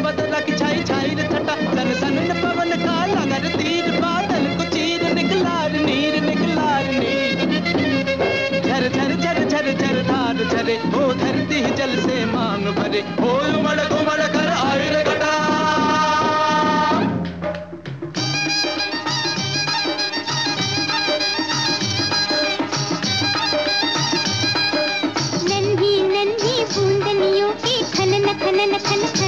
बदला की चीर धरती जल से मांग भरे. ओ उमड़ घुमड़ खनन खनन खन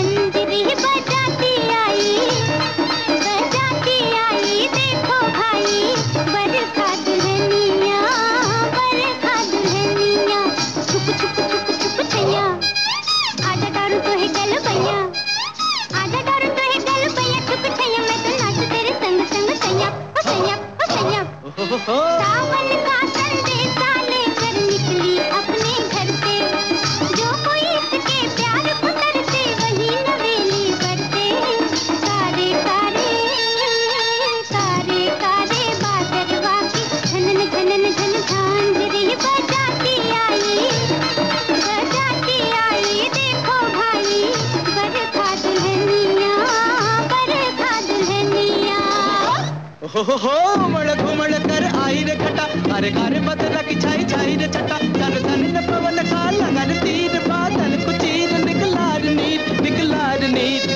हो हो हो उमड़ घुमड़ कर आई रे खटा। अरे कार बदला की छाई छाई रे छटा। चल धन न पवन का लगन तीर, बादल को चीर, निकलार नीर निकलार नीर।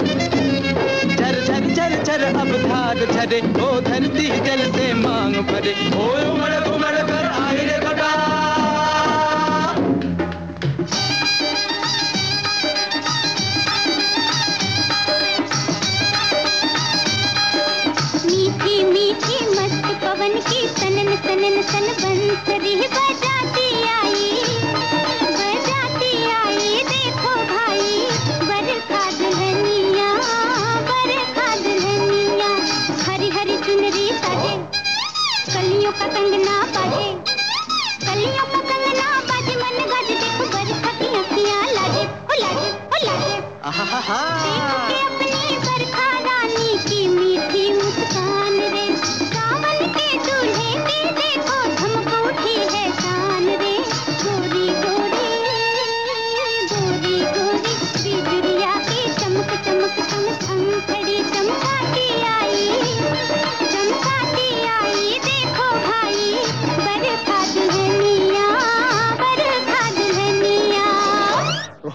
झर झर झर झर, अब धार झरे। ओ धरती जल से मांग भरे। ओ उमड़ सनन सन बंसरी बजाती आई। बजाती आई देखो भाई बरखा दुल्हनिया बरखा दुल्हनिया। हरी हरी चुनरी साजे कलियों का कंगना बाजे। कलियों का कंगना बाजे मन गाजे देखो बरखा की अखियाँ लाजे ओ लाजे ओ लाजे। आहा देखो के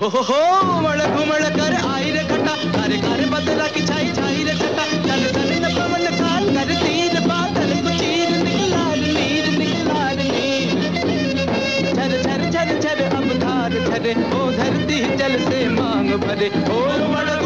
हो हो कर आई रे घटा अरे कार, बदला की छाई छाई रे छटा चल चल न पवन खान कर, तीर बादल को चीर निकलार नीर निकलार नीर। झर झर झर झर अब धार झरे, ओ धरती जल से मांग भरे। ओ उमड़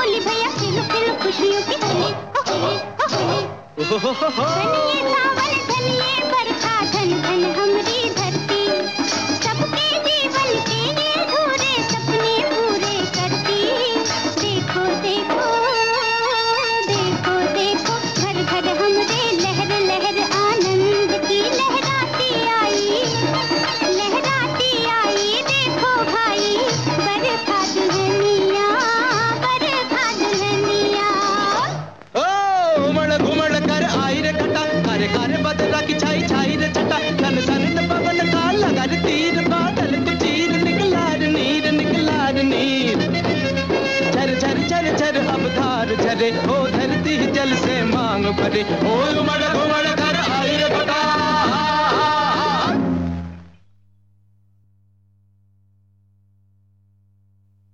झोली भैया खेलो खेलो खुशियों की हो हो हो हो धार ओ धरती जल से मांग भरे ओ उमड़